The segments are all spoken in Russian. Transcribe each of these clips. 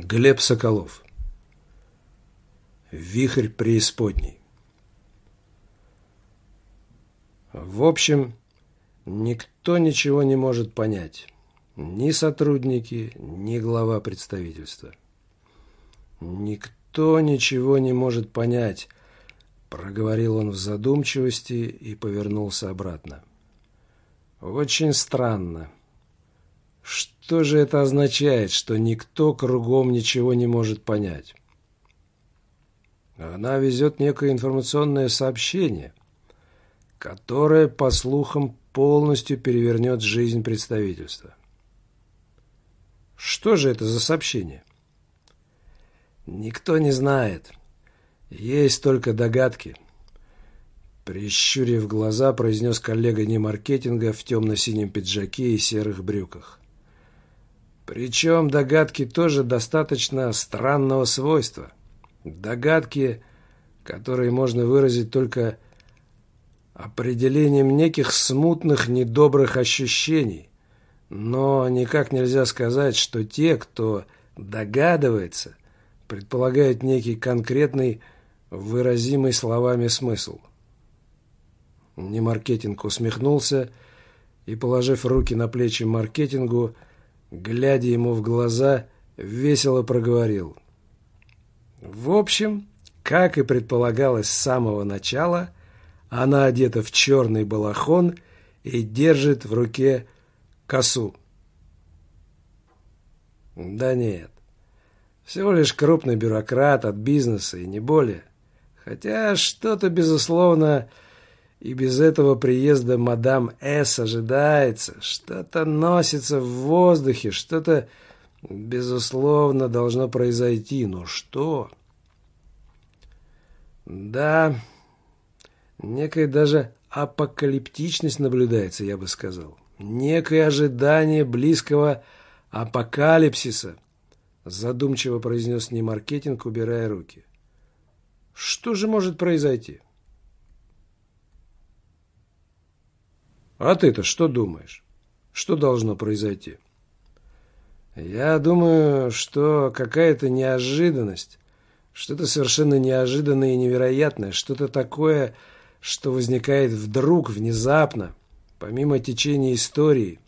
Глеб Соколов Вихрь преисподней В общем, никто ничего не может понять. Ни сотрудники, ни глава представительства. Никто ничего не может понять, проговорил он в задумчивости и повернулся обратно. Очень странно. Что же это означает, что никто кругом ничего не может понять? Она везет некое информационное сообщение, которое, по слухам, полностью перевернет жизнь представительства. Что же это за сообщение? Никто не знает. Есть только догадки. Прищурив глаза, произнес коллега не маркетинга в темно-синем пиджаке и серых брюках. Причем догадки тоже достаточно странного свойства. Догадки, которые можно выразить только определением неких смутных, недобрых ощущений. Но никак нельзя сказать, что те, кто догадывается, предполагают некий конкретный, выразимый словами смысл. Немаркетинг усмехнулся и, положив руки на плечи маркетингу, глядя ему в глаза, весело проговорил. В общем, как и предполагалось с самого начала, она одета в черный балахон и держит в руке косу. Да нет, всего лишь крупный бюрократ от бизнеса и не более. Хотя что-то, безусловно, и без этого приезда мадам С ожидается, что-то носится в воздухе, что-то, безусловно, должно произойти. Но что? Да, некая даже апокалиптичность наблюдается, я бы сказал. Некое ожидание близкого апокалипсиса, задумчиво произнес Немаркетинг, убирая руки. Что же может произойти? А ты-то что думаешь? Что должно произойти? Я думаю, что какая-то неожиданность, что-то совершенно неожиданное и невероятное, что-то такое, что возникает вдруг, внезапно, помимо течения истории,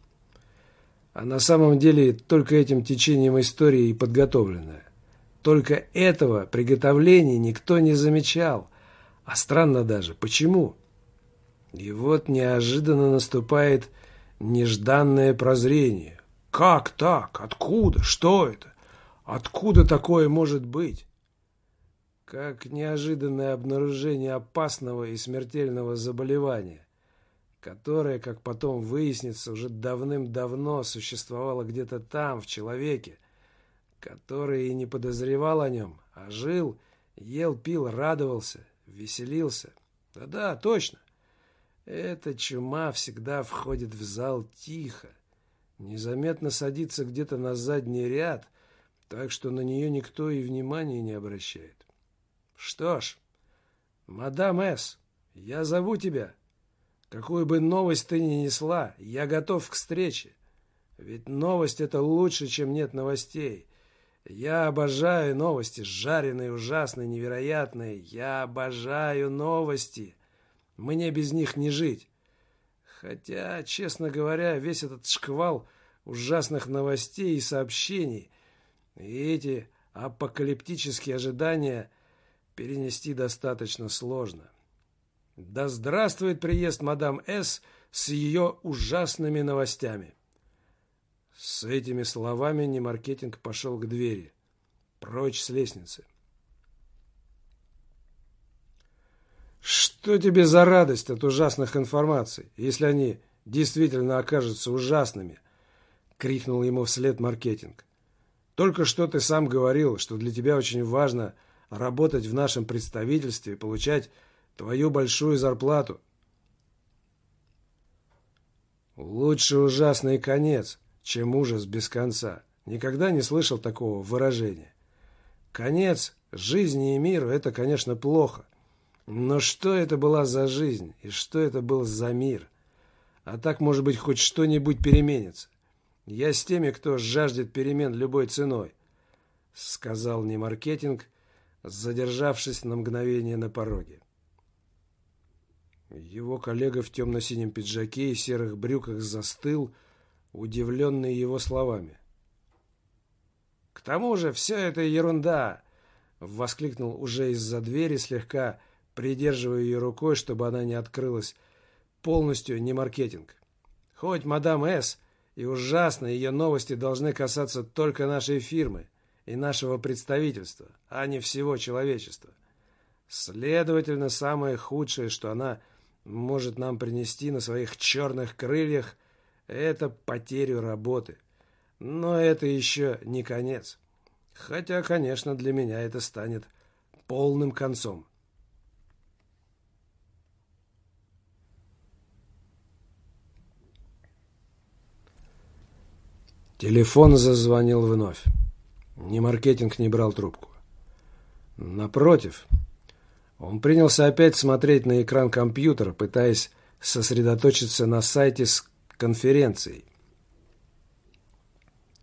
а на самом деле только этим течением истории и подготовленное. Только этого приготовления никто не замечал. А странно даже, почему? И вот неожиданно наступает нежданное прозрение. Как так? Откуда? Что это? Откуда такое может быть? Как неожиданное обнаружение опасного и смертельного заболевания, которое, как потом выяснится, уже давным-давно существовало где-то там, в человеке, который и не подозревал о нем, а жил, ел, пил, радовался, веселился. Да-да, точно. Эта чума всегда входит в зал тихо, незаметно садится где-то на задний ряд, так что на нее никто и внимания не обращает. Что ж, мадам С, я зову тебя. Какую бы новость ты ни несла, я готов к встрече. Ведь новость — это лучше, чем нет новостей. Я обожаю новости, жареные, ужасные, невероятные. Я обожаю новости. Мне без них не жить. Хотя, честно говоря, весь этот шквал ужасных новостей и сообщений и эти апокалиптические ожидания перенести достаточно сложно. Да здравствует приезд мадам С с ее ужасными новостями. С этими словами Немаркетинг пошел к двери, прочь с лестницы. Что тебе за радость от ужасных информаций, если они действительно окажутся ужасными? Крикнул ему вслед маркетинг. Только что ты сам говорил, что для тебя очень важно работать в нашем представительстве и получать твою большую зарплату. Лучше ужасный конец, чем ужас без конца. Никогда не слышал такого выражения. Конец жизни и миру – это, конечно, плохо. Но что это была за жизнь и что это был за мир? А так, может быть, хоть что-нибудь переменится. Я с теми, кто жаждет перемен любой ценой. — сказал Немаркетинг, задержавшись на мгновение на пороге. Его коллега в темно-синем пиджаке и серых брюках застыл, удивленный его словами. «К тому же все это ерунда!» — воскликнул уже из-за двери, слегка придерживая ее рукой, чтобы она не открылась. Полностью не маркетинг. Хоть мадам С. и ужасно, ее новости должны касаться только нашей фирмы и нашего представительства, а не всего человечества. Следовательно, самое худшее, что она может нам принести на своих черных крыльях, это потерю работы. Но это еще не конец. Хотя, конечно, для меня это станет полным концом. Телефон зазвонил вновь. Ни маркетинг не брал трубку. Напротив, он принялся опять смотреть на экран компьютера, пытаясь сосредоточиться на сайте с конференцией.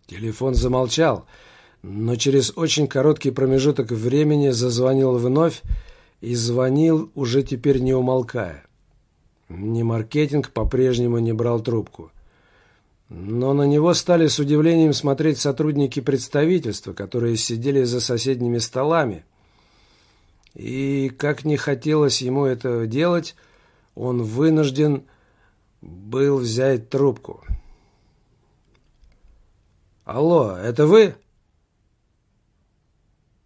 Телефон замолчал, но через очень короткий промежуток времени зазвонил вновь и звонил уже теперь не умолкая. Ни маркетинг по-прежнему не брал трубку. Но на него стали с удивлением смотреть сотрудники представительства, которые сидели за соседними столами – и, как не хотелось ему это делать, он вынужден был взять трубку. «Алло, это вы?»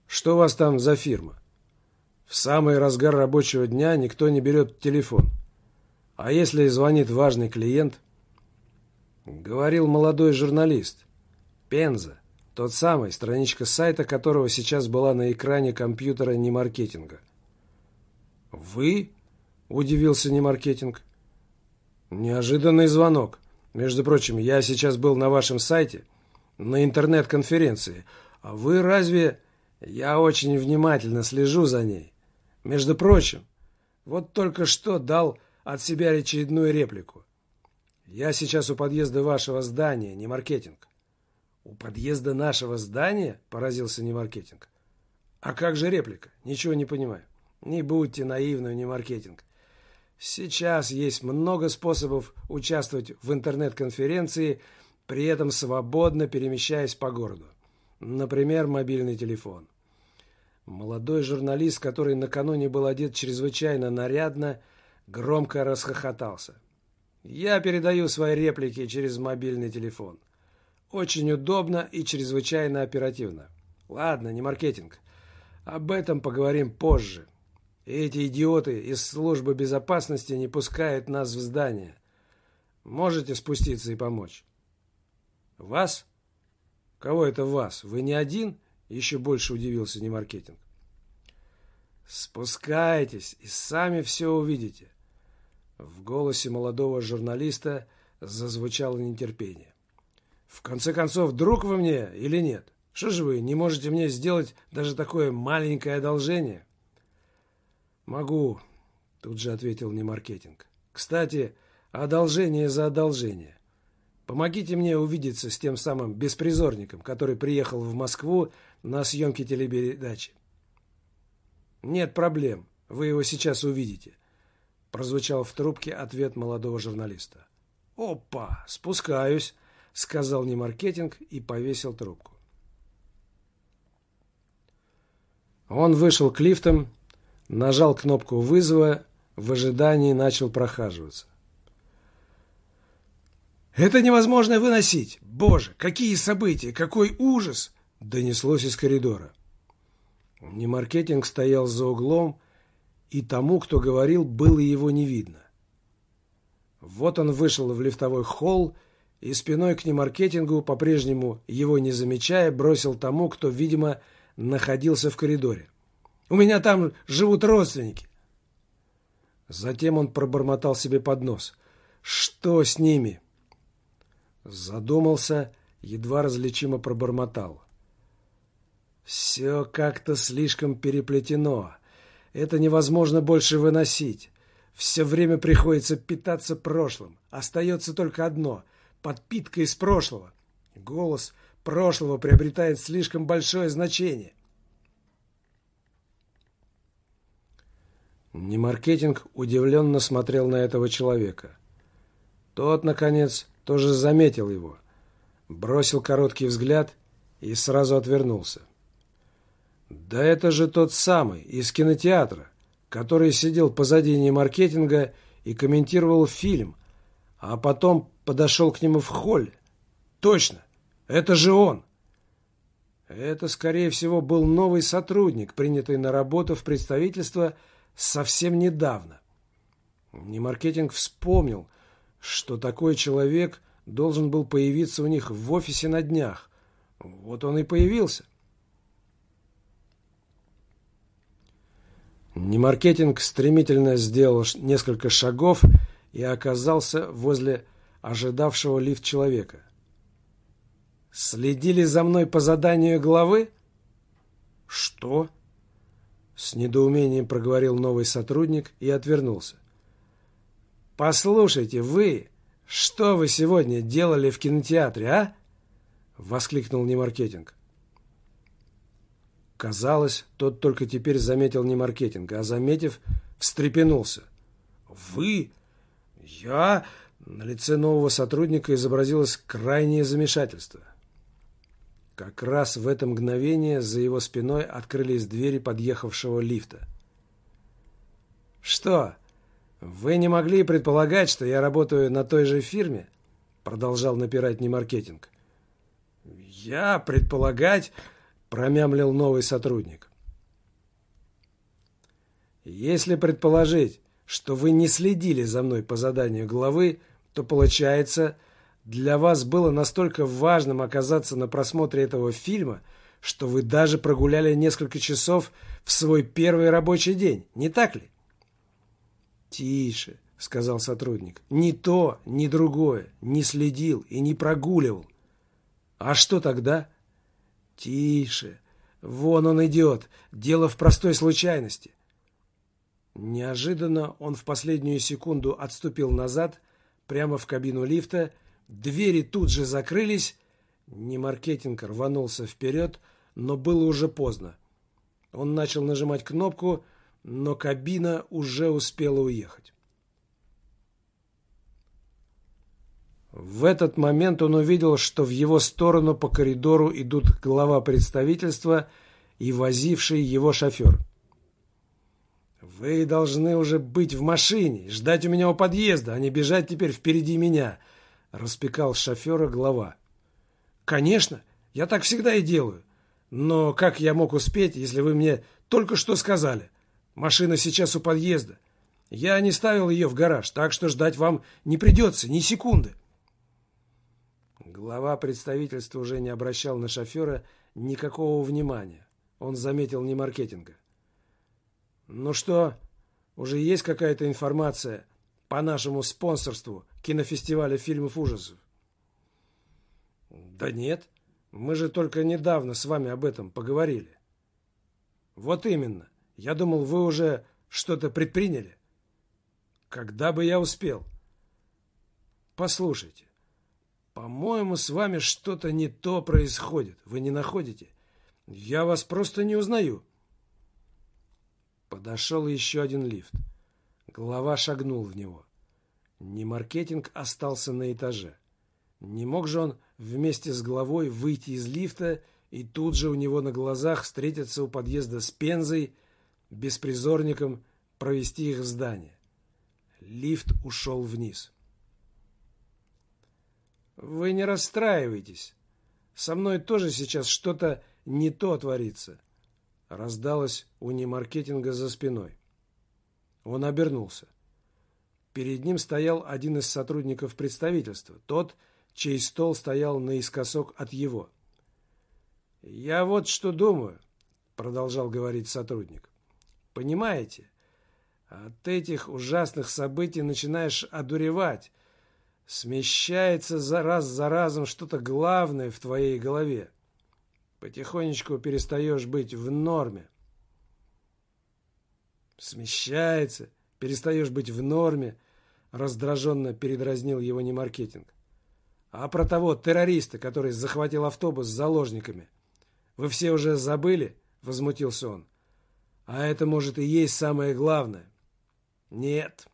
«Что у вас там за фирма?» В самый разгар рабочего дня никто не берет телефон. А если звонит важный клиент? Говорил молодой журналист. Пенза. Тот самый, страничка сайта которого сейчас была на экране компьютера немаркетинга. «Вы?» – удивился немаркетинг. «Неожиданный звонок. Между прочим, я сейчас был на вашем сайте, на интернет-конференции. А вы разве...» «Я очень внимательно слежу за ней. Между прочим, вот только что дал от себя очередную реплику. Я сейчас у подъезда вашего здания, не маркетинг. «У подъезда нашего здания?» – поразился Немаркетинг. «А как же реплика? Ничего не понимаю». «Не будьте наивны, Немаркетинг. Сейчас есть много способов участвовать в интернет-конференции, при этом свободно перемещаясь по городу. Например, мобильный телефон. Молодой журналист, который накануне был одет чрезвычайно нарядно, громко расхохотался. «Я передаю свои реплики через мобильный телефон». Очень удобно и чрезвычайно оперативно. Ладно, не маркетинг. Об этом поговорим позже. Эти идиоты из службы безопасности не пускают нас в здание. Можете спуститься и помочь? Вас? Кого это вас? Вы не один? Еще больше удивился не маркетинг. Спускайтесь и сами все увидите. В голосе молодого журналиста зазвучало нетерпение. В конце концов, друг вы мне или нет? Что же вы не можете мне сделать даже такое маленькое одолжение? Могу, тут же ответил Немаркетинг. Кстати, одолжение за одолжение. Помогите мне увидеться с тем самым беспризорником, который приехал в Москву на съемки телепередачи. Нет проблем, вы его сейчас увидите. Прозвучал в трубке ответ молодого журналиста. Опа, спускаюсь сказал не маркетинг и повесил трубку. Он вышел к лифтам, нажал кнопку вызова, в ожидании начал прохаживаться. «Это невозможно выносить! Боже, какие события! Какой ужас!» Донеслось из коридора. Немаркетинг стоял за углом, и тому, кто говорил, было его не видно. Вот он вышел в лифтовой холл и спиной к немаркетингу, по-прежнему его не замечая, бросил тому, кто, видимо, находился в коридоре. «У меня там живут родственники». Затем он пробормотал себе под нос. «Что с ними?» Задумался, едва различимо пробормотал. «Все как-то слишком переплетено. Это невозможно больше выносить. Все время приходится питаться прошлым. Остается только одно подпитка из прошлого. Голос прошлого приобретает слишком большое значение. Немаркетинг удивленно смотрел на этого человека. Тот, наконец, тоже заметил его, бросил короткий взгляд и сразу отвернулся. Да это же тот самый из кинотеатра, который сидел позади немаркетинга и комментировал фильм, а потом подошел к нему в холле. Точно, это же он. Это, скорее всего, был новый сотрудник, принятый на работу в представительство совсем недавно. Немаркетинг вспомнил, что такой человек должен был появиться у них в офисе на днях. Вот он и появился. Немаркетинг стремительно сделал несколько шагов и оказался возле ожидавшего лифт человека. «Следили за мной по заданию главы?» «Что?» С недоумением проговорил новый сотрудник и отвернулся. «Послушайте, вы, что вы сегодня делали в кинотеатре, а?» Воскликнул Немаркетинг. Казалось, тот только теперь заметил не маркетинг, а заметив, встрепенулся. «Вы? Я?» На лице нового сотрудника изобразилось крайнее замешательство. Как раз в это мгновение за его спиной открылись двери подъехавшего лифта. «Что, вы не могли предполагать, что я работаю на той же фирме?» Продолжал напирать немаркетинг. «Я предполагать...» промямлил новый сотрудник. Если предположить, что вы не следили за мной по заданию главы, то получается, для вас было настолько важным оказаться на просмотре этого фильма, что вы даже прогуляли несколько часов в свой первый рабочий день, не так ли? «Тише», — сказал сотрудник. «Ни то, ни другое. Не следил и не прогуливал». «А что тогда?» «Тише! Вон он идет! Дело в простой случайности!» Неожиданно он в последнюю секунду отступил назад, прямо в кабину лифта, двери тут же закрылись, Немаркетинг рванулся вперед, но было уже поздно. Он начал нажимать кнопку, но кабина уже успела уехать. В этот момент он увидел, что в его сторону по коридору идут глава представительства и возивший его шофер. «Вы должны уже быть в машине, ждать у меня у подъезда, а не бежать теперь впереди меня», — распекал шофера глава. «Конечно, я так всегда и делаю. Но как я мог успеть, если вы мне только что сказали? Машина сейчас у подъезда. Я не ставил ее в гараж, так что ждать вам не придется ни секунды». Глава представительства уже не обращал на шофера никакого внимания. Он заметил не маркетинга. «Ну что, уже есть какая-то информация по нашему спонсорству кинофестиваля фильмов ужасов?» «Да нет, мы же только недавно с вами об этом поговорили». «Вот именно. Я думал, вы уже что-то предприняли». «Когда бы я успел?» «Послушайте, по-моему, с вами что-то не то происходит. Вы не находите? Я вас просто не узнаю. Подошел еще один лифт. Глава шагнул в него. Не маркетинг остался на этаже. Не мог же он вместе с главой выйти из лифта и тут же у него на глазах встретиться у подъезда с Пензой, беспризорником, провести их в здание. Лифт ушел вниз. Вы не расстраивайтесь. Со мной тоже сейчас что-то не то творится. Раздалось у немаркетинга за спиной. Он обернулся. Перед ним стоял один из сотрудников представительства, тот, чей стол стоял наискосок от его. «Я вот что думаю», — продолжал говорить сотрудник. «Понимаете, от этих ужасных событий начинаешь одуревать, Смещается за раз за разом что-то главное в твоей голове. Потихонечку перестаешь быть в норме. Смещается, перестаешь быть в норме, раздраженно передразнил его не маркетинг. А про того террориста, который захватил автобус с заложниками, вы все уже забыли?» — возмутился он. «А это, может, и есть самое главное». «Нет,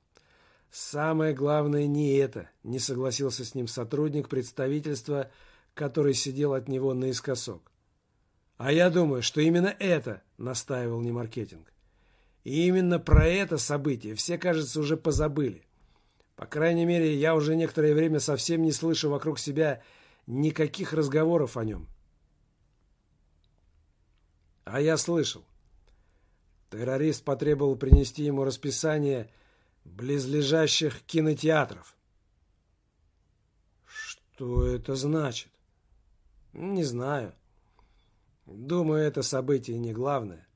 самое главное не это», — не согласился с ним сотрудник представительства, который сидел от него наискосок. «А я думаю, что именно это», — настаивал Немаркетинг. «И именно про это событие все, кажется, уже позабыли. По крайней мере, я уже некоторое время совсем не слышу вокруг себя никаких разговоров о нем. А я слышал. Террорист потребовал принести ему расписание близлежащих кинотеатров. Что это значит? Не знаю. Думаю, это событие не главное.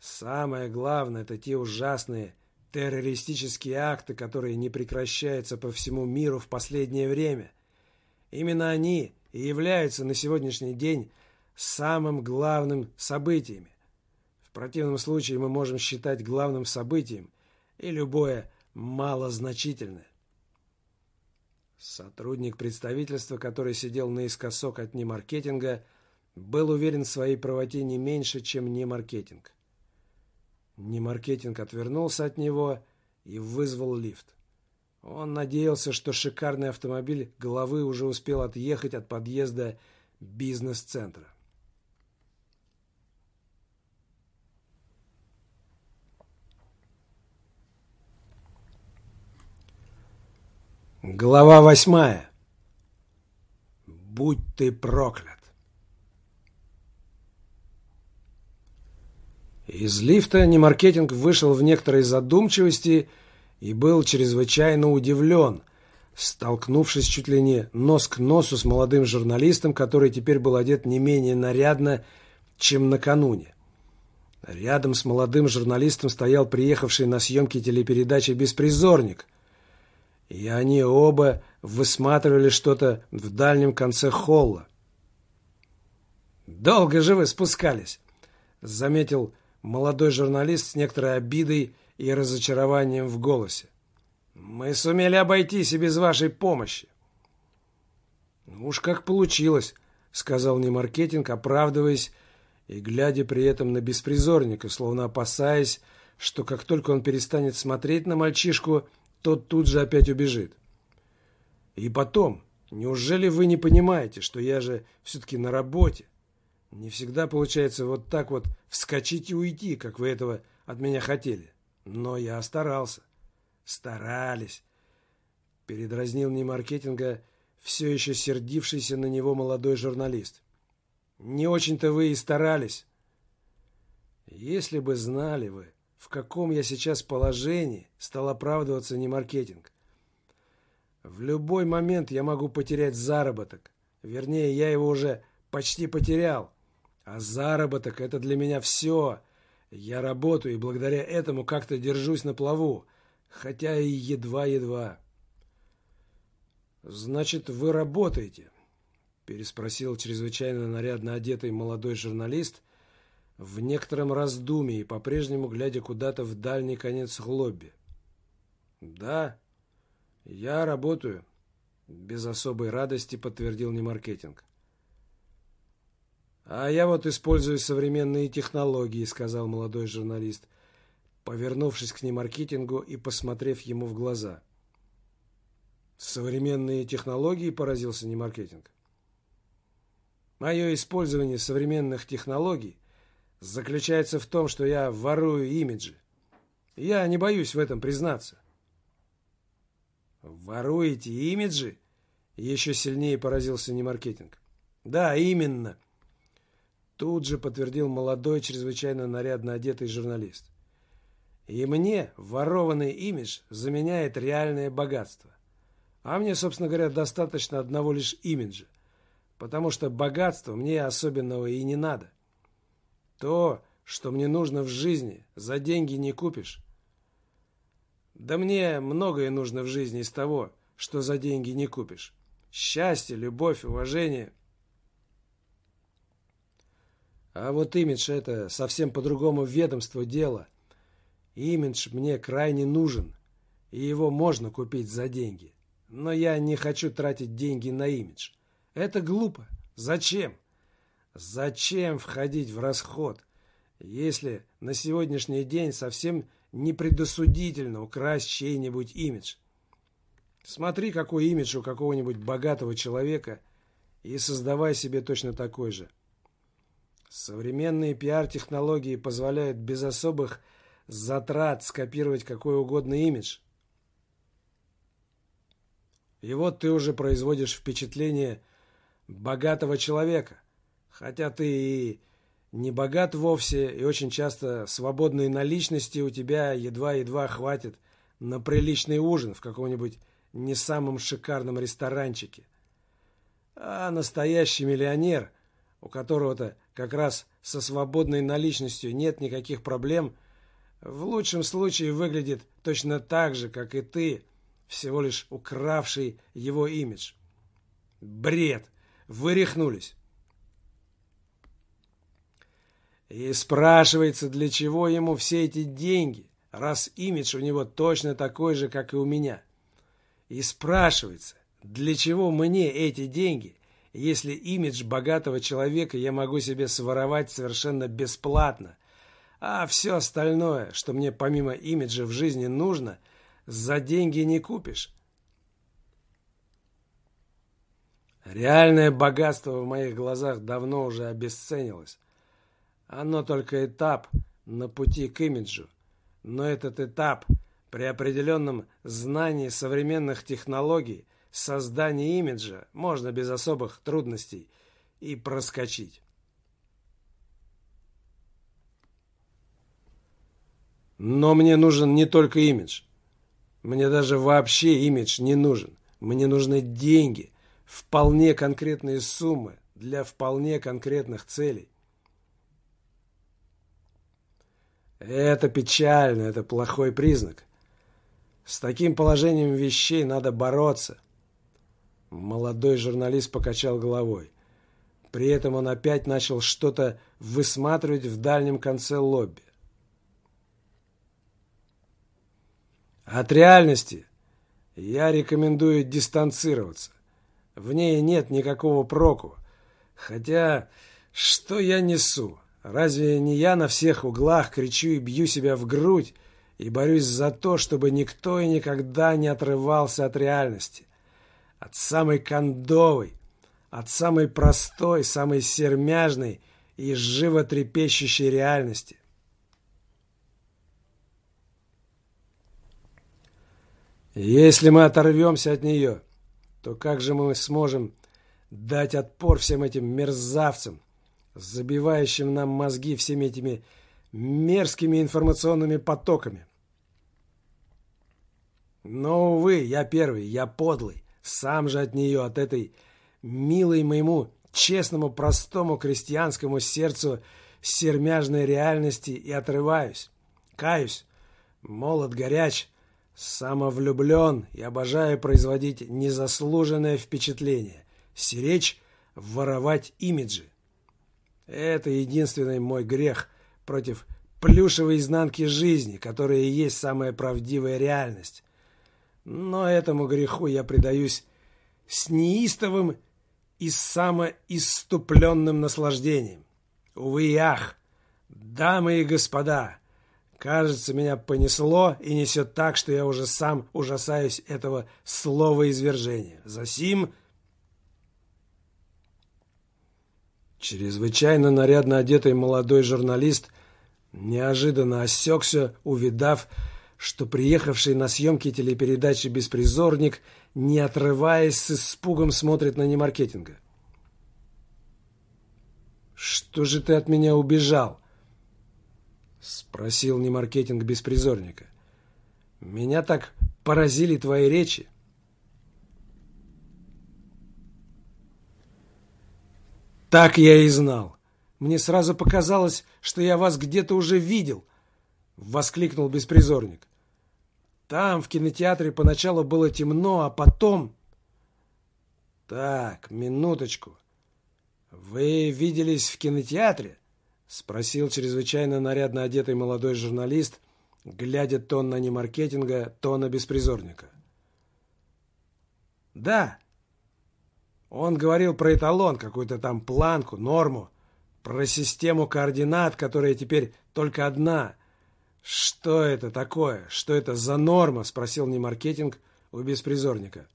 Самое главное – это те ужасные террористические акты, которые не прекращаются по всему миру в последнее время. Именно они и являются на сегодняшний день самым главным событиями. В противном случае мы можем считать главным событием и любое малозначительное. Сотрудник представительства, который сидел наискосок от немаркетинга, был уверен в своей правоте не меньше, чем немаркетинг. Немаркетинг отвернулся от него и вызвал лифт. Он надеялся, что шикарный автомобиль головы уже успел отъехать от подъезда бизнес-центра. Глава восьмая. Будь ты проклят. Из лифта Немаркетинг вышел в некоторой задумчивости и был чрезвычайно удивлен, столкнувшись чуть ли не нос к носу с молодым журналистом, который теперь был одет не менее нарядно, чем накануне. Рядом с молодым журналистом стоял приехавший на съемки телепередачи «Беспризорник», и они оба высматривали что-то в дальнем конце холла. «Долго же вы спускались», — заметил молодой журналист с некоторой обидой и разочарованием в голосе. «Мы сумели обойтись и без вашей помощи». «Уж как получилось», — сказал Немаркетинг, оправдываясь и глядя при этом на беспризорника, словно опасаясь, что как только он перестанет смотреть на мальчишку, тот тут же опять убежит. «И потом, неужели вы не понимаете, что я же все-таки на работе? Не всегда получается вот так вот вскочить и уйти, как вы этого от меня хотели. Но я старался. Старались. Передразнил мне маркетинга все еще сердившийся на него молодой журналист. Не очень-то вы и старались. Если бы знали вы, в каком я сейчас положении, стал оправдываться не маркетинг. В любой момент я могу потерять заработок. Вернее, я его уже почти потерял. А заработок – это для меня все. Я работаю и благодаря этому как-то держусь на плаву, хотя и едва-едва. «Значит, вы работаете?» – переспросил чрезвычайно нарядно одетый молодой журналист в некотором раздумии, по-прежнему глядя куда-то в дальний конец лобби. «Да, я работаю», – без особой радости подтвердил Немаркетинг. «А я вот использую современные технологии», — сказал молодой журналист, повернувшись к немаркетингу и посмотрев ему в глаза. «Современные технологии?» — поразился немаркетинг. «Мое использование современных технологий заключается в том, что я ворую имиджи. Я не боюсь в этом признаться». «Воруете имиджи?» — еще сильнее поразился немаркетинг. «Да, именно», Тут же подтвердил молодой, чрезвычайно нарядно одетый журналист. И мне ворованный имидж заменяет реальное богатство. А мне, собственно говоря, достаточно одного лишь имиджа. Потому что богатства мне особенного и не надо. То, что мне нужно в жизни, за деньги не купишь. Да мне многое нужно в жизни из того, что за деньги не купишь. Счастье, любовь, уважение – а вот имидж – это совсем по-другому ведомство дело. Имидж мне крайне нужен, и его можно купить за деньги. но я не хочу тратить деньги на имидж. Это глупо. Зачем? Зачем входить в расход, если на сегодняшний день совсем непредосудительно украсть чей-нибудь имидж? Смотри, какой имидж у какого-нибудь богатого человека и создавай себе точно такой же. Современные пиар-технологии позволяют без особых затрат скопировать какой угодно имидж. И вот ты уже производишь впечатление богатого человека, хотя ты и не богат вовсе, и очень часто свободной наличности у тебя едва-едва хватит на приличный ужин в каком-нибудь не самом шикарном ресторанчике. А настоящий миллионер, у которого-то как раз со свободной наличностью нет никаких проблем, в лучшем случае выглядит точно так же, как и ты, всего лишь укравший его имидж. Бред! Вы И спрашивается, для чего ему все эти деньги, раз имидж у него точно такой же, как и у меня. И спрашивается, для чего мне эти деньги, если имидж богатого человека я могу себе своровать совершенно бесплатно, а все остальное, что мне помимо имиджа в жизни нужно, за деньги не купишь. Реальное богатство в моих глазах давно уже обесценилось. Оно только этап на пути к имиджу. Но этот этап при определенном знании современных технологий создания имиджа можно без особых трудностей и проскочить. Но мне нужен не только имидж. Мне даже вообще имидж не нужен. Мне нужны деньги, вполне конкретные суммы для вполне конкретных целей. Это печально, это плохой признак. С таким положением вещей надо бороться. Молодой журналист покачал головой. При этом он опять начал что-то высматривать в дальнем конце лобби. От реальности я рекомендую дистанцироваться. В ней нет никакого проку. Хотя, что я несу? Разве не я на всех углах кричу и бью себя в грудь и борюсь за то, чтобы никто и никогда не отрывался от реальности? От самой кондовой, от самой простой, самой сермяжной и животрепещущей реальности. Если мы оторвемся от нее, то как же мы сможем дать отпор всем этим мерзавцам, забивающим нам мозги всеми этими мерзкими информационными потоками? Но, увы, я первый, я подлый, сам же от нее, от этой милой моему честному, простому крестьянскому сердцу сермяжной реальности и отрываюсь. Каюсь, молод горяч, Самовлюблен и обожаю производить незаслуженное впечатление, сиречь, воровать имиджи. Это единственный мой грех против плюшевой изнанки жизни, которая и есть самая правдивая реальность. Но этому греху я предаюсь с неистовым и самоиступленным наслаждением. Увы и ах, дамы и господа, Кажется, меня понесло и несет так, что я уже сам ужасаюсь этого слова извержения. Засим... Чрезвычайно нарядно одетый молодой журналист неожиданно осекся, увидав, что приехавший на съемки телепередачи «Беспризорник», не отрываясь, с испугом смотрит на немаркетинга. «Что же ты от меня убежал?» Спросил не маркетинг беспризорника. Меня так поразили твои речи. Так я и знал. Мне сразу показалось, что я вас где-то уже видел, воскликнул беспризорник. Там, в кинотеатре, поначалу было темно, а потом... Так, минуточку. Вы виделись в кинотеатре? Спросил чрезвычайно нарядно одетый молодой журналист, глядя то на немаркетинга, то на беспризорника. Да. Он говорил про эталон, какую-то там планку, норму, про систему координат, которая теперь только одна. Что это такое? Что это за норма? Спросил не маркетинг у беспризорника.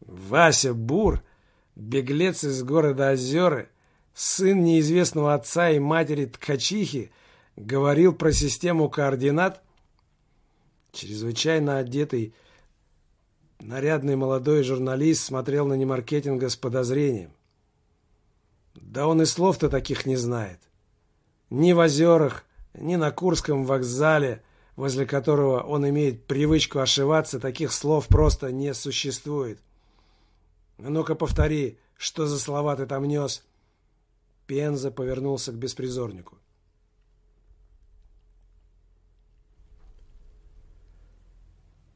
Вася Бур, беглец из города Озеры, сын неизвестного отца и матери Ткачихи, говорил про систему координат? Чрезвычайно одетый, нарядный молодой журналист смотрел на немаркетинга с подозрением. Да он и слов-то таких не знает. Ни в озерах, ни на Курском вокзале, возле которого он имеет привычку ошиваться, таких слов просто не существует. «Ну-ка повтори, что за слова ты там нес?» Пенза повернулся к беспризорнику.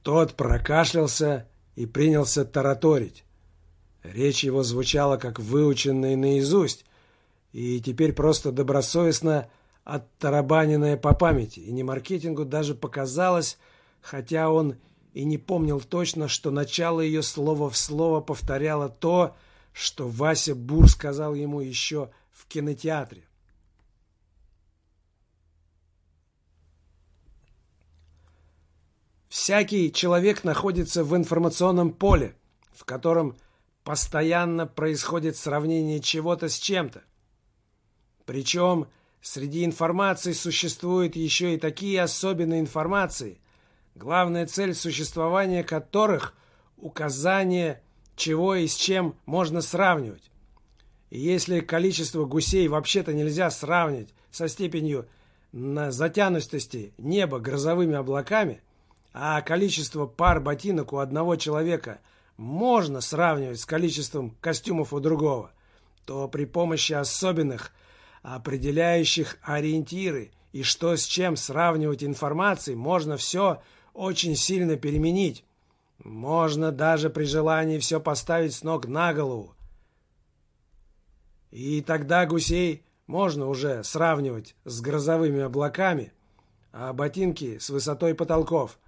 Тот прокашлялся и принялся тараторить. Речь его звучала как выученная наизусть, и теперь просто добросовестно оттарабаненная по памяти, и не маркетингу даже показалось, хотя он и не помнил точно, что начало ее слово в слово повторяло то, что Вася Бур сказал ему еще в кинотеатре. Всякий человек находится в информационном поле, в котором постоянно происходит сравнение чего-то с чем-то. Причем среди информации существуют еще и такие особенные информации, главная цель существования которых – указание, чего и с чем можно сравнивать. И если количество гусей вообще-то нельзя сравнить со степенью на затянутости неба грозовыми облаками, а количество пар ботинок у одного человека можно сравнивать с количеством костюмов у другого, то при помощи особенных, определяющих ориентиры и что с чем сравнивать информации, можно все очень сильно переменить. Можно даже при желании все поставить с ног на голову. И тогда гусей можно уже сравнивать с грозовыми облаками, а ботинки с высотой потолков.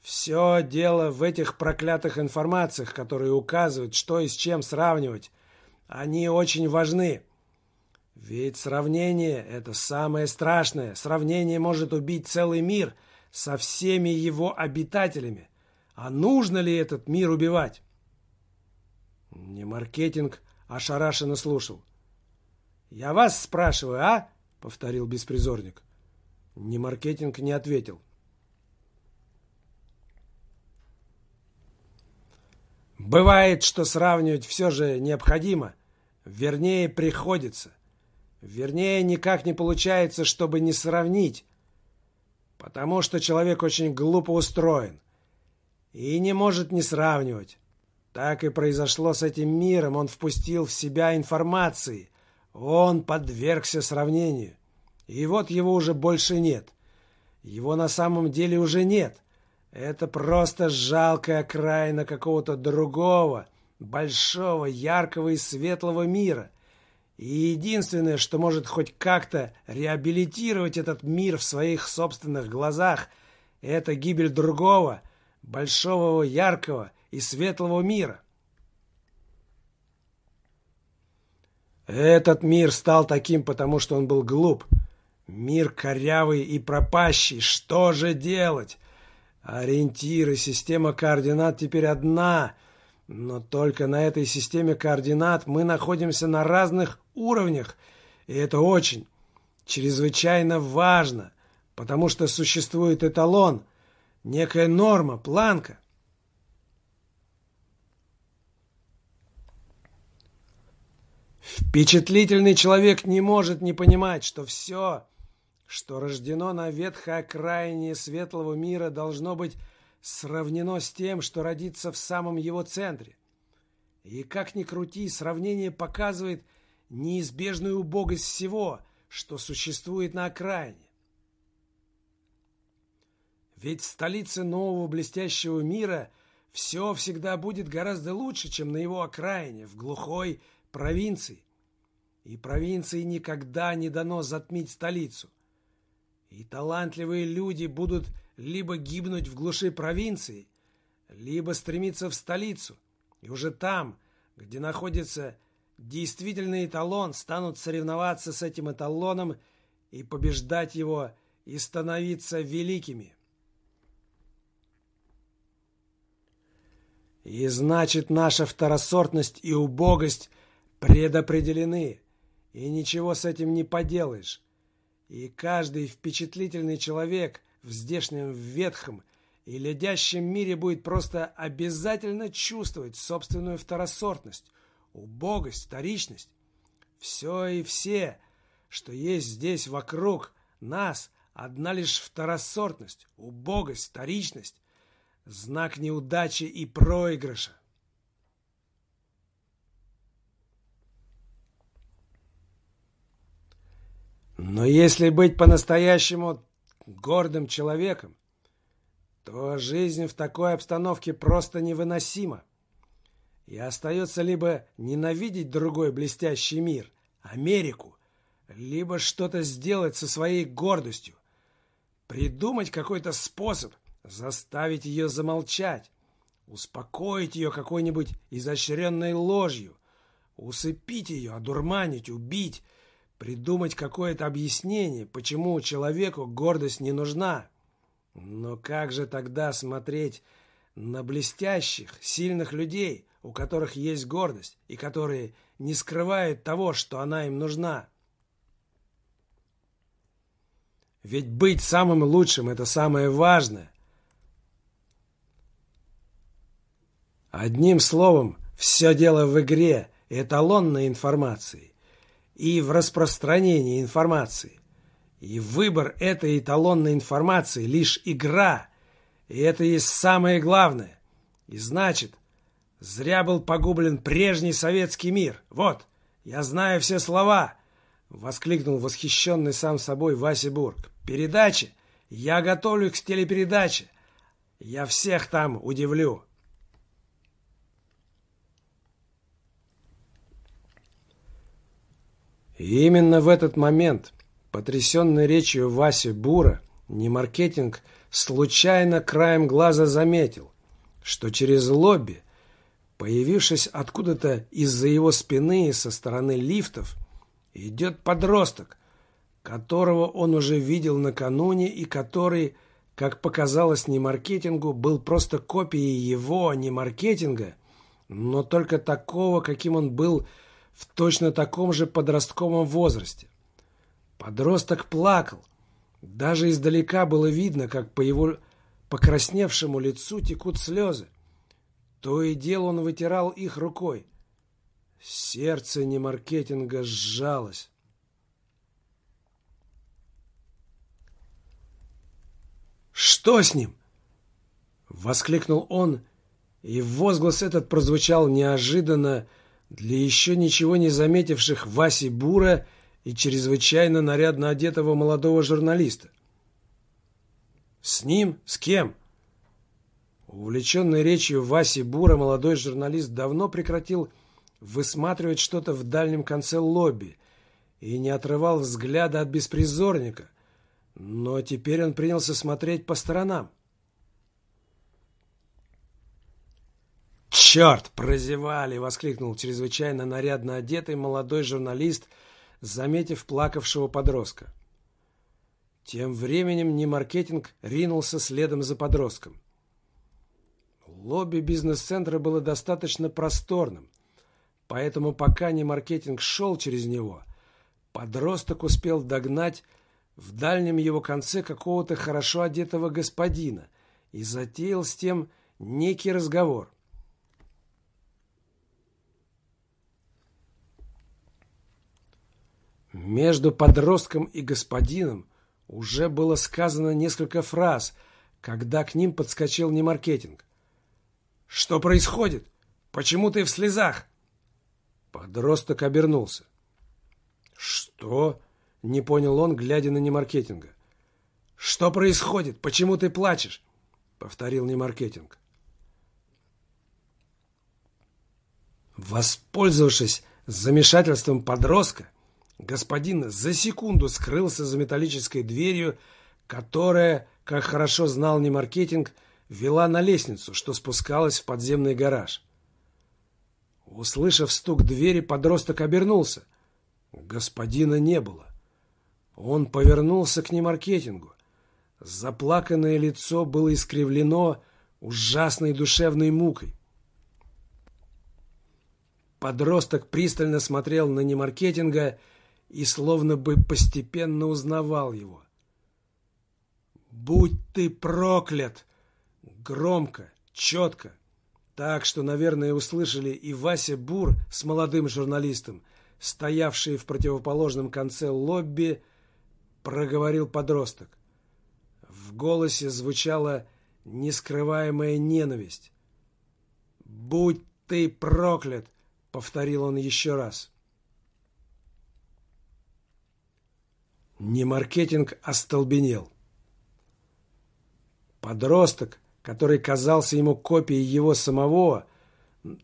Все дело в этих проклятых информациях, которые указывают, что и с чем сравнивать. Они очень важны. Ведь сравнение – это самое страшное. Сравнение может убить целый мир – со всеми его обитателями. А нужно ли этот мир убивать? Не маркетинг ошарашенно слушал. «Я вас спрашиваю, а?» — повторил беспризорник. Не маркетинг не ответил. Бывает, что сравнивать все же необходимо. Вернее, приходится. Вернее, никак не получается, чтобы не сравнить. Потому что человек очень глупо устроен и не может не сравнивать. Так и произошло с этим миром. Он впустил в себя информации. Он подвергся сравнению. И вот его уже больше нет. Его на самом деле уже нет. Это просто жалкая окраина какого-то другого, большого, яркого и светлого мира. И единственное, что может хоть как-то реабилитировать этот мир в своих собственных глазах, это гибель другого, большого, яркого и светлого мира. Этот мир стал таким, потому что он был глуп. Мир корявый и пропащий. Что же делать? Ориентиры, система координат теперь одна — но только на этой системе координат мы находимся на разных уровнях, и это очень, чрезвычайно важно, потому что существует эталон, некая норма, планка. Впечатлительный человек не может не понимать, что все, что рождено на ветхой окраине светлого мира, должно быть сравнено с тем, что родится в самом его центре. И как ни крути, сравнение показывает неизбежную убогость всего, что существует на окраине. Ведь в столице нового блестящего мира все всегда будет гораздо лучше, чем на его окраине, в глухой провинции. И провинции никогда не дано затмить столицу. И талантливые люди будут либо гибнуть в глуши провинции, либо стремиться в столицу, и уже там, где находится действительный эталон, станут соревноваться с этим эталоном и побеждать его и становиться великими. И значит, наша второсортность и убогость предопределены, и ничего с этим не поделаешь. И каждый впечатлительный человек в здешнем ветхом и ледящем мире будет просто обязательно чувствовать собственную второсортность, убогость, вторичность. Все и все, что есть здесь вокруг нас, одна лишь второсортность, убогость, вторичность, знак неудачи и проигрыша. Но если быть по-настоящему гордым человеком, то жизнь в такой обстановке просто невыносима. И остается либо ненавидеть другой блестящий мир, Америку, либо что-то сделать со своей гордостью, придумать какой-то способ – заставить ее замолчать, успокоить ее какой-нибудь изощренной ложью, усыпить ее, одурманить, убить, придумать какое-то объяснение, почему человеку гордость не нужна. Но как же тогда смотреть на блестящих, сильных людей, у которых есть гордость и которые не скрывают того, что она им нужна? Ведь быть самым лучшим – это самое важное. Одним словом, все дело в игре эталонной информации и в распространении информации. И выбор этой эталонной информации лишь игра, и это есть самое главное. И значит, зря был погублен прежний советский мир. Вот, я знаю все слова, воскликнул восхищенный сам собой Вася Бург. Передачи? Я готовлю к телепередаче. Я всех там удивлю. И именно в этот момент, потрясенный речью Васи Бура, Немаркетинг случайно краем глаза заметил, что через лобби, появившись откуда-то из-за его спины и со стороны лифтов, идет подросток, которого он уже видел накануне и который, как показалось Немаркетингу, был просто копией его, не маркетинга, но только такого, каким он был в точно таком же подростковом возрасте. Подросток плакал. Даже издалека было видно, как по его покрасневшему лицу текут слезы. То и дело он вытирал их рукой. Сердце немаркетинга сжалось. «Что с ним?» — воскликнул он, и возглас этот прозвучал неожиданно для еще ничего не заметивших Васи Бура и чрезвычайно нарядно одетого молодого журналиста. «С ним? С кем?» Увлеченный речью Васи Бура молодой журналист давно прекратил высматривать что-то в дальнем конце лобби и не отрывал взгляда от беспризорника, но теперь он принялся смотреть по сторонам. «Черт, прозевали!» — воскликнул чрезвычайно нарядно одетый молодой журналист, заметив плакавшего подростка. Тем временем Немаркетинг ринулся следом за подростком. Лобби бизнес-центра было достаточно просторным, поэтому пока Немаркетинг шел через него, подросток успел догнать в дальнем его конце какого-то хорошо одетого господина и затеял с тем некий разговор. Между подростком и господином уже было сказано несколько фраз, когда к ним подскочил немаркетинг. «Что происходит? Почему ты в слезах?» Подросток обернулся. «Что?» — не понял он, глядя на немаркетинга. «Что происходит? Почему ты плачешь?» — повторил немаркетинг. Воспользовавшись замешательством подростка, Господин за секунду скрылся за металлической дверью, которая, как хорошо знал не маркетинг, вела на лестницу, что спускалась в подземный гараж. Услышав стук двери, подросток обернулся. Господина не было. Он повернулся к немаркетингу. Заплаканное лицо было искривлено ужасной душевной мукой. Подросток пристально смотрел на немаркетинга и словно бы постепенно узнавал его. «Будь ты проклят!» Громко, четко, так что, наверное, услышали и Вася Бур с молодым журналистом, стоявшие в противоположном конце лобби, проговорил подросток. В голосе звучала нескрываемая ненависть. «Будь ты проклят!» — повторил он еще раз. Не маркетинг остолбенел. Подросток, который казался ему копией его самого,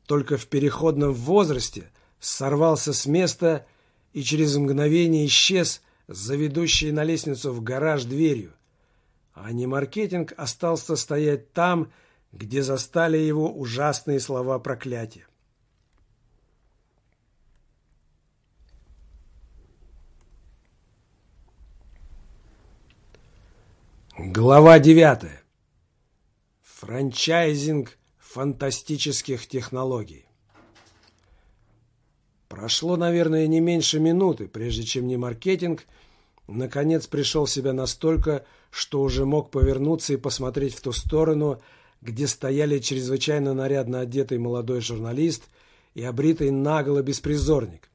только в переходном возрасте, сорвался с места и через мгновение исчез за ведущей на лестницу в гараж дверью. А не маркетинг остался стоять там, где застали его ужасные слова проклятия. Глава девятая. Франчайзинг фантастических технологий. Прошло, наверное, не меньше минуты, прежде чем не маркетинг наконец пришел в себя настолько, что уже мог повернуться и посмотреть в ту сторону, где стояли чрезвычайно нарядно одетый молодой журналист и обритый наголо беспризорник.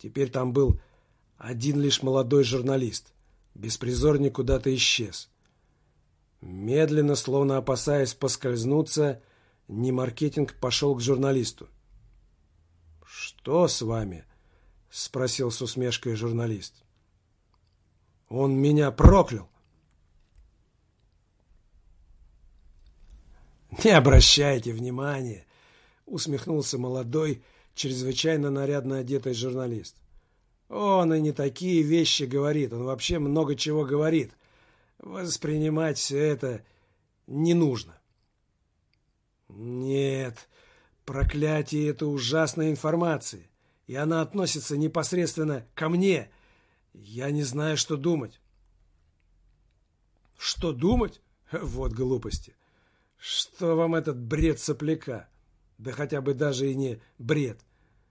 Теперь там был один лишь молодой журналист. Беспризорник куда-то исчез. Медленно, словно опасаясь поскользнуться, Немаркетинг пошел к журналисту. «Что с вами?» — спросил с усмешкой журналист. «Он меня проклял!» «Не обращайте внимания!» — усмехнулся молодой, чрезвычайно нарядно одетый журналист. «Он и не такие вещи говорит, он вообще много чего говорит. Воспринимать это не нужно. Нет, проклятие — это ужасная информация, и она относится непосредственно ко мне. Я не знаю, что думать. Что думать? Вот глупости. Что вам этот бред сопляка? Да хотя бы даже и не бред.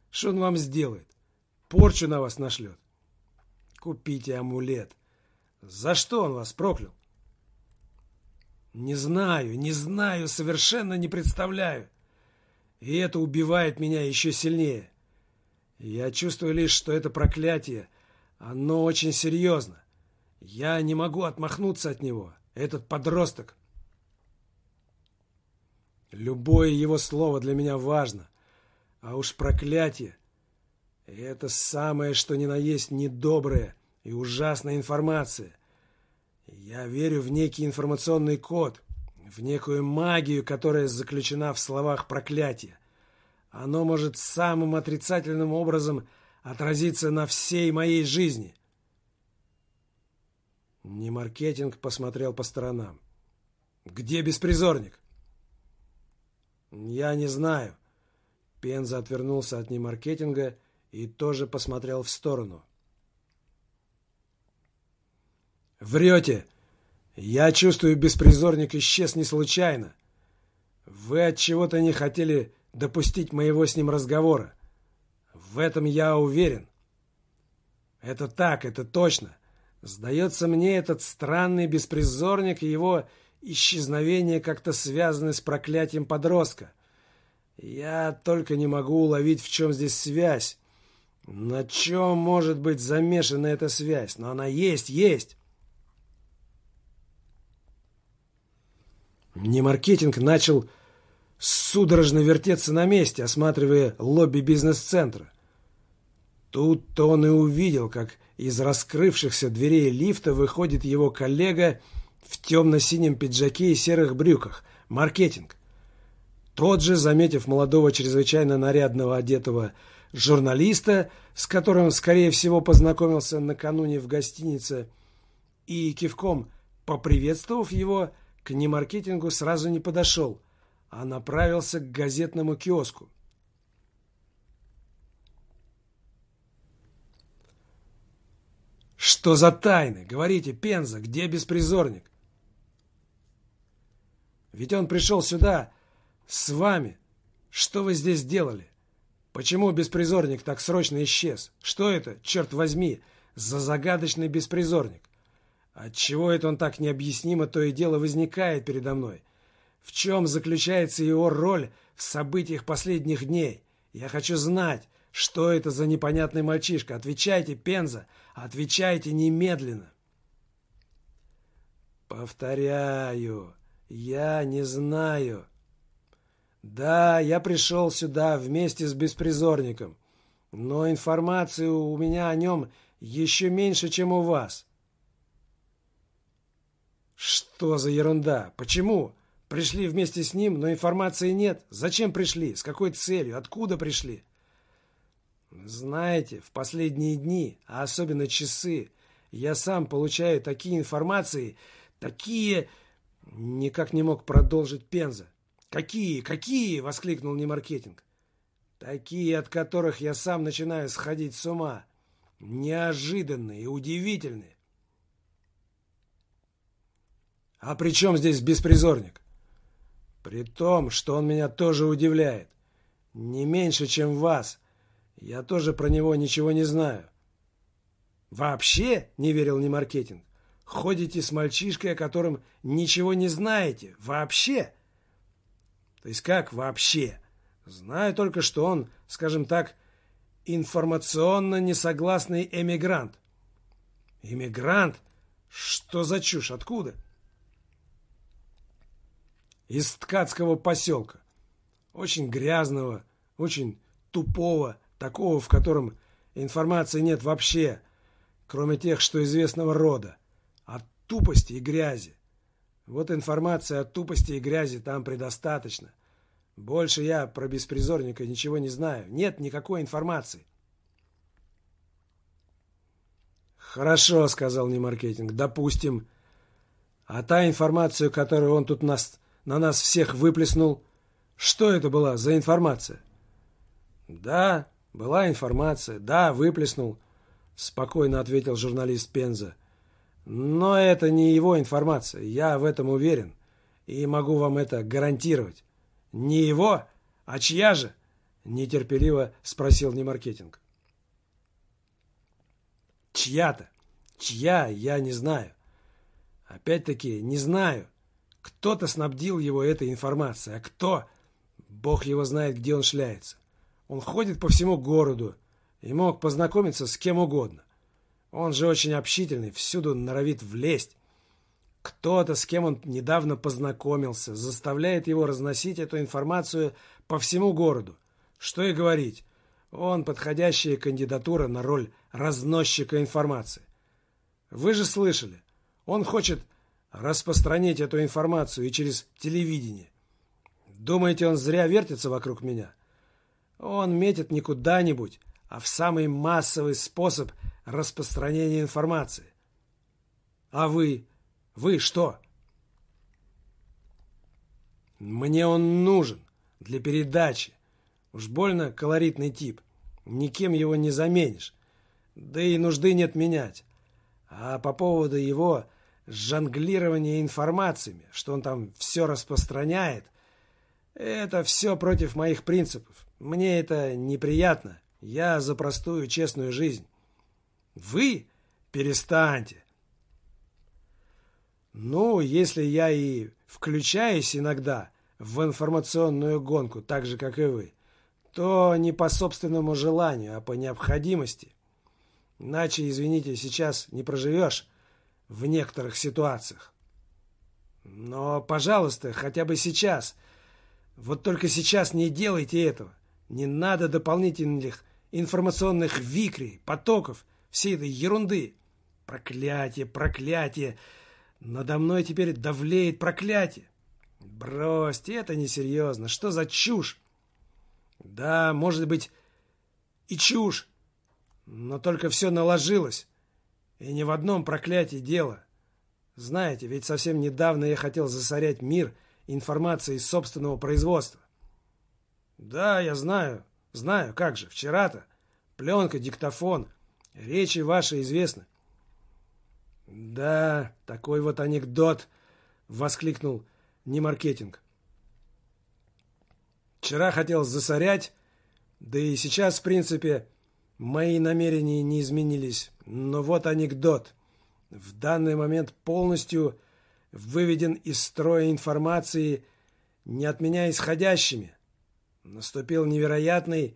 Что он вам сделает? Порчу на вас нашлет. Купите амулет. За что он вас проклял? Не знаю, не знаю, совершенно не представляю. И это убивает меня еще сильнее. Я чувствую лишь, что это проклятие, оно очень серьезно. Я не могу отмахнуться от него. Этот подросток. Любое его слово для меня важно. А уж проклятие — это самое, что ни на есть недоброе и ужасная информация. Я верю в некий информационный код, в некую магию, которая заключена в словах проклятия. Оно может самым отрицательным образом отразиться на всей моей жизни. Не маркетинг посмотрел по сторонам. «Где беспризорник?» «Я не знаю». Пенза отвернулся от немаркетинга и тоже посмотрел в сторону. Врете. Я чувствую, беспризорник исчез не случайно. Вы от чего-то не хотели допустить моего с ним разговора. В этом я уверен. Это так, это точно. Сдается мне, этот странный беспризорник и его исчезновение как-то связаны с проклятием подростка. Я только не могу уловить, в чем здесь связь. На чем может быть замешана эта связь? Но она есть, есть. Немаркетинг начал судорожно вертеться на месте, осматривая лобби бизнес-центра. Тут-то он и увидел, как из раскрывшихся дверей лифта выходит его коллега в темно-синем пиджаке и серых брюках. Маркетинг. Тот же, заметив молодого, чрезвычайно нарядного одетого журналиста, с которым, скорее всего, познакомился накануне в гостинице, и кивком поприветствовав его, к немаркетингу сразу не подошел, а направился к газетному киоску. «Что за тайны? Говорите, Пенза, где беспризорник?» «Ведь он пришел сюда с вами. Что вы здесь делали? Почему беспризорник так срочно исчез? Что это, черт возьми, за загадочный беспризорник? Отчего это он так необъяснимо то и дело возникает передо мной? В чем заключается его роль в событиях последних дней? Я хочу знать, что это за непонятный мальчишка. Отвечайте, Пенза, отвечайте немедленно. Повторяю, я не знаю. Да, я пришел сюда вместе с беспризорником, но информации у меня о нем еще меньше, чем у вас. Что за ерунда? Почему? Пришли вместе с ним, но информации нет. Зачем пришли? С какой целью? Откуда пришли? Знаете, в последние дни, а особенно часы, я сам получаю такие информации, такие... Никак не мог продолжить Пенза. «Какие? Какие?» — воскликнул Немаркетинг. «Такие, от которых я сам начинаю сходить с ума. Неожиданные удивительные. А при чем здесь беспризорник? При том, что он меня тоже удивляет. Не меньше, чем вас. Я тоже про него ничего не знаю. Вообще, не верил ни маркетинг. Ходите с мальчишкой, о котором ничего не знаете. Вообще. То есть как вообще? Знаю только, что он, скажем так, информационно несогласный эмигрант. Эмигрант? Что за чушь? Откуда? — из ткацкого поселка. Очень грязного, очень тупого, такого, в котором информации нет вообще, кроме тех, что известного рода, от тупости и грязи. Вот информация о тупости и грязи там предостаточно. Больше я про беспризорника ничего не знаю. Нет никакой информации. «Хорошо», — сказал Немаркетинг, — «допустим. А та информация, которую он тут нас на нас всех выплеснул. Что это была за информация? Да, была информация, да, выплеснул, спокойно ответил журналист Пенза. Но это не его информация, я в этом уверен и могу вам это гарантировать. Не его, а чья же? Нетерпеливо спросил Немаркетинг. Чья-то. Чья, я не знаю. Опять-таки, не знаю. Кто-то снабдил его этой информацией, а кто? Бог его знает, где он шляется. Он ходит по всему городу и мог познакомиться с кем угодно. Он же очень общительный, всюду норовит влезть. Кто-то, с кем он недавно познакомился, заставляет его разносить эту информацию по всему городу. Что и говорить, он подходящая кандидатура на роль разносчика информации. Вы же слышали, он хочет распространить эту информацию и через телевидение. Думаете, он зря вертится вокруг меня? Он метит не куда-нибудь, а в самый массовый способ распространения информации. А вы? Вы что? Мне он нужен для передачи. Уж больно колоритный тип. Никем его не заменишь. Да и нужды нет менять. А по поводу его жонглирование информациями, что он там все распространяет, это все против моих принципов. Мне это неприятно. Я за простую честную жизнь. Вы перестаньте. Ну, если я и включаюсь иногда в информационную гонку, так же, как и вы, то не по собственному желанию, а по необходимости. Иначе, извините, сейчас не проживешь в некоторых ситуациях. Но, пожалуйста, хотя бы сейчас. Вот только сейчас не делайте этого. Не надо дополнительных информационных викрей, потоков, всей этой ерунды. Проклятие, проклятие. Надо мной теперь давлеет проклятие. Бросьте, это несерьезно. Что за чушь? Да, может быть, и чушь. Но только все наложилось. И не в одном проклятии дело. Знаете, ведь совсем недавно я хотел засорять мир информацией собственного производства. Да, я знаю, знаю, как же, вчера-то. Пленка, диктофон, речи ваши известны. Да, такой вот анекдот, воскликнул не маркетинг. Вчера хотел засорять, да и сейчас, в принципе, мои намерения не изменились. Но вот анекдот. В данный момент полностью выведен из строя информации, не от меня исходящими. Наступил невероятный,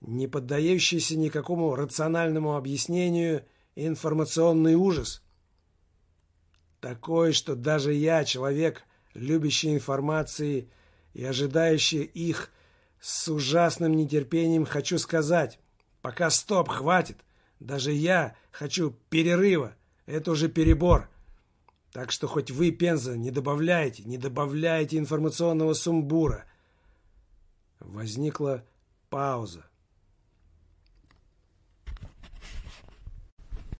не поддающийся никакому рациональному объяснению информационный ужас. Такой, что даже я, человек, любящий информации и ожидающий их с ужасным нетерпением, хочу сказать, пока стоп, хватит, даже я хочу перерыва, это уже перебор. Так что хоть вы, Пенза, не добавляйте, не добавляйте информационного сумбура. Возникла пауза.